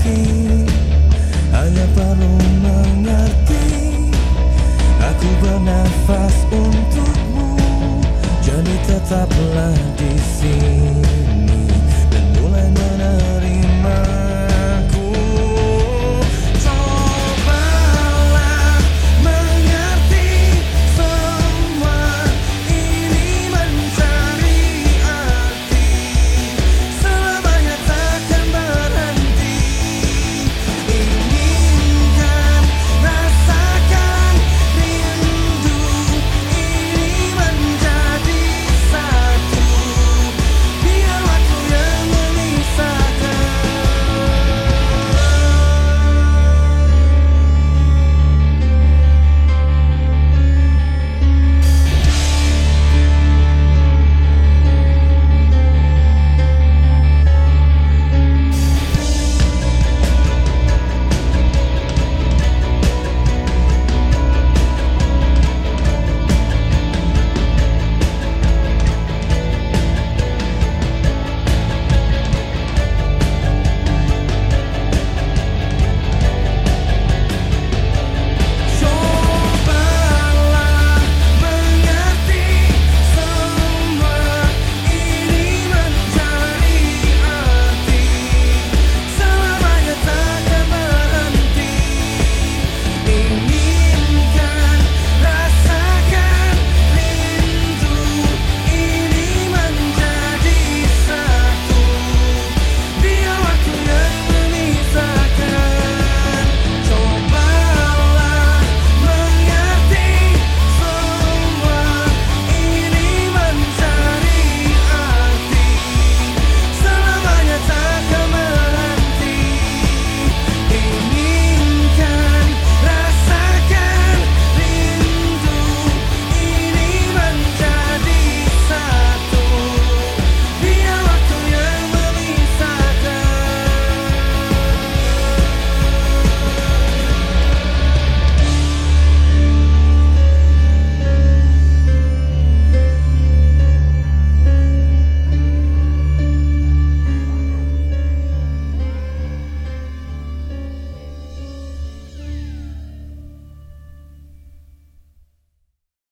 hati baru mengerti. Aku bernafas untukmu Jadi tetaplah di sini. Dan mulai menerima